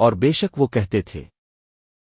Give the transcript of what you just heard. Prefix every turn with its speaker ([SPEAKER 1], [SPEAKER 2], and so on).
[SPEAKER 1] اور بے شک وہ کہتے تھے۔